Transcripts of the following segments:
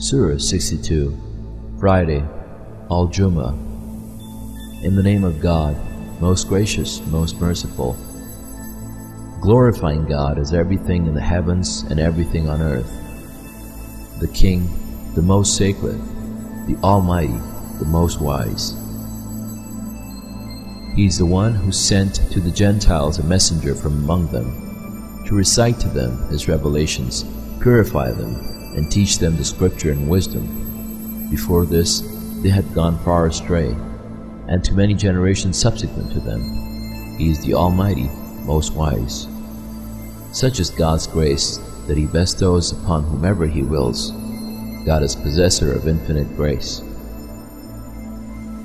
Surah 62 Friday Al Jummah In the name of God, most gracious, most merciful. Glorifying God as everything in the heavens and everything on earth. The King, the most sacred, the Almighty, the most wise. He is the one who sent to the Gentiles a messenger from among them, to recite to them his revelations, purify them, and teach them the scripture and wisdom. Before this, they had gone far astray, and to many generations subsequent to them. He is the Almighty, most wise. Such is God's grace that He bestows upon whomever He wills. God is possessor of infinite grace.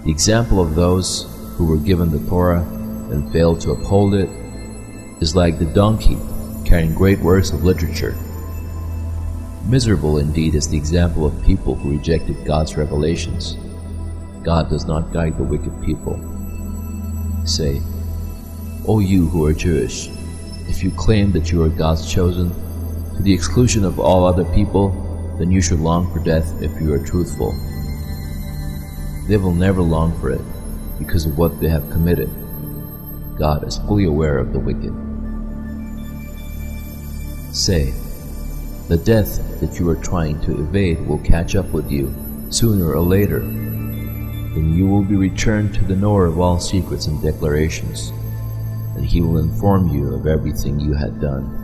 The example of those who were given the Torah and failed to uphold it is like the donkey carrying great works of literature. Miserable indeed is the example of people who rejected God's revelations. God does not guide the wicked people. Say, O you who are Jewish, if you claim that you are God's chosen, to the exclusion of all other people, then you should long for death if you are truthful. They will never long for it, because of what they have committed. God is fully aware of the wicked. Say, the death that you are trying to evade will catch up with you, sooner or later. Then you will be returned to the knower of all secrets and declarations, and he will inform you of everything you had done.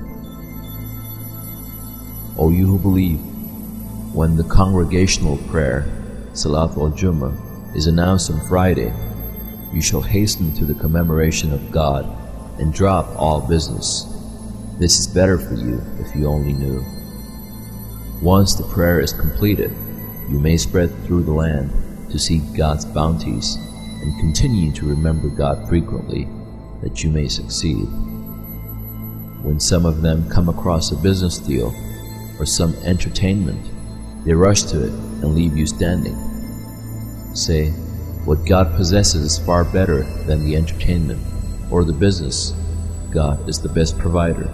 O you who believe, when the congregational prayer, Salat al-Jummah, is announced on Friday, you shall hasten to the commemoration of God and drop all business. This is better for you if you only knew. Once the prayer is completed, you may spread through the land to seek God's bounties and continue to remember God frequently that you may succeed. When some of them come across a business deal or some entertainment, they rush to it and leave you standing. Say, what God possesses is far better than the entertainment or the business. God is the best provider.